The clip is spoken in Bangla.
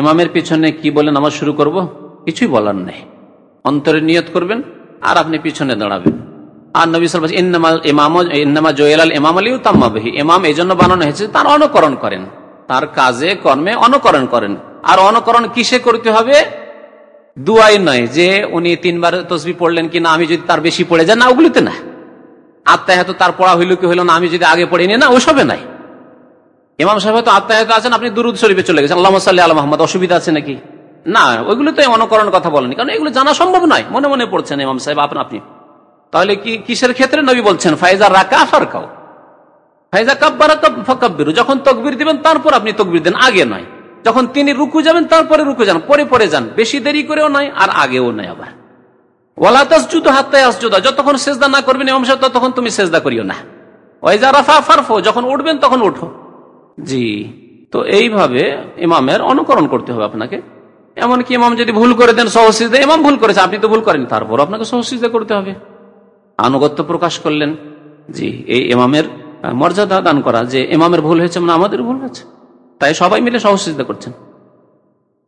ইমামের পিছনে কি বলে নামাজ শুরু করব? কিছুই বলার নেই। অন্তরে নিয়ত করবেন, আর আপনি পিছনে দাঁড়াবেন। আর নবী সাল ইনামা জয়েলাল ইমাম আলী তাম্মাবহি ইমাম এই জন্য বানানো হয়েছে তার অনুকরণ করেন। তার কাজে, কর্মে অনুকরণ করেন। আর অনুকরণ কিসে করতে হবে? দুয়াই নয় যে উনি তিনবার তসবি পড়লেন কিনা আমি যদি তার বেশি পড়ে যান না, ওগুলিতে না। আত্মাহাত তার পড়া হইল কি হইল না, আমি যদি আগে পড়ে নিই, না, ওসবে নাই। ইমাম সাহেব তো আত্মাহাত আছেন, আপনি দুরুদ শরীফে চলে গেছেন। আল্লাহ সাল্লাহ আল মোহাম্মদ, অসুবিধা আছে নাকি? না ওইগুলোতে অনুকরণ কথা বলেনি কারণ এগুলো জানা সম্ভব নয়। মনে মনে পড়ছেন ইমাম সাহেব, আপনি আপনি। তাহলে কি কিসের ক্ষেত্রে নবী বলছেন, ফাইজা রাকা ফারকাও ফাইজা কাব্বারা ফকাব্বিরু, যখন তকবির দিবেন, তারপর আপনি তকবির দেন, আগে নয়। যখন তিনি রুকু যাবেন, তারপরে রুকু যান, পরে পরে যান। বেশি দেরি করেও নয়, আর আগেও নয় আবার। ওয়ালাতাসজুদ হাত্তায় আসজুদা যতক্ষণ সেজদা না করবেন ইমাম সাহেব, ততক্ষণ তুমি সেজদা করিও না। ওয়াইজা রাফা ফারফো, যখন উঠবেন, তখন উঠো। জি। তো এইভাবে ইমামের অনুকরণ করতে হবে আপনাকে। এমনকি ইমাম যদি ভুল করে দেন সহসিদা ইমাম ভুল করেছে, আপনি তো ভুল করেন তারপর আপনাকে সহসিদা করতে হবে। আনুগত্য প্রকাশ করলেন। জি, এই ইমামের মর্যাদা দান করা যে ইমামের ভুল হয়েছে মানে আমাদের ভুল হয়েছে। তাই সবাই মিলে সহসিদা করছেন।